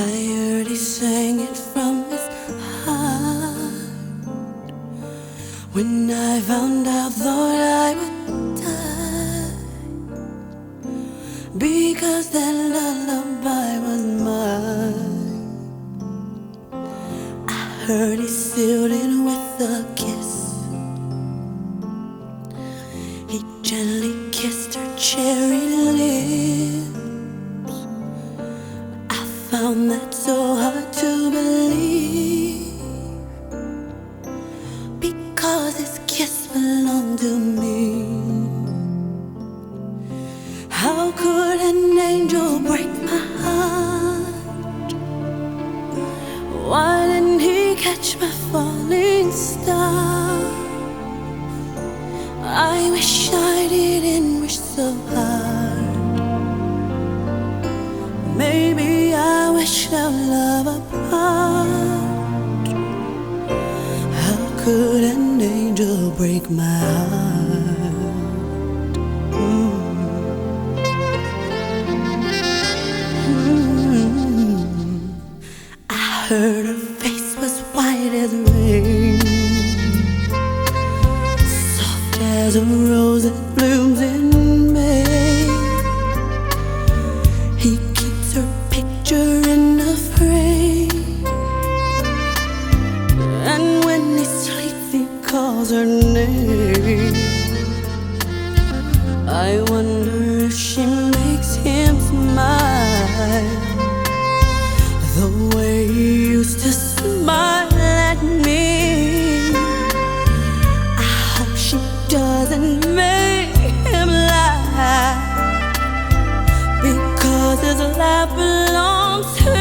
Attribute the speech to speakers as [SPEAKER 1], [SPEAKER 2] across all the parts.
[SPEAKER 1] I heard he sang it from his heart. When I found out, Lord, I would die. Because that lullaby was mine. I heard he sealed it with a kiss. He gently kissed her cherry lips. So hard to believe because his kiss belonged to me. How could an angel break my heart? Why didn't he catch my falling star? I wish love apart. How could an angel break my heart? Mm. I heard her face was white as rain, soft as a rose that blooms in May. He calls her name. I wonder if she makes him smile the way he used to smile at me. I hope she doesn't make him laugh because his laugh belongs to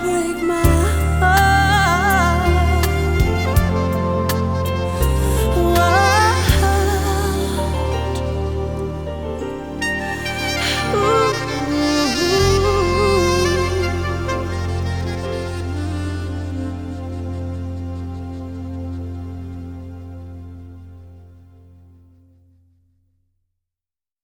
[SPEAKER 1] break my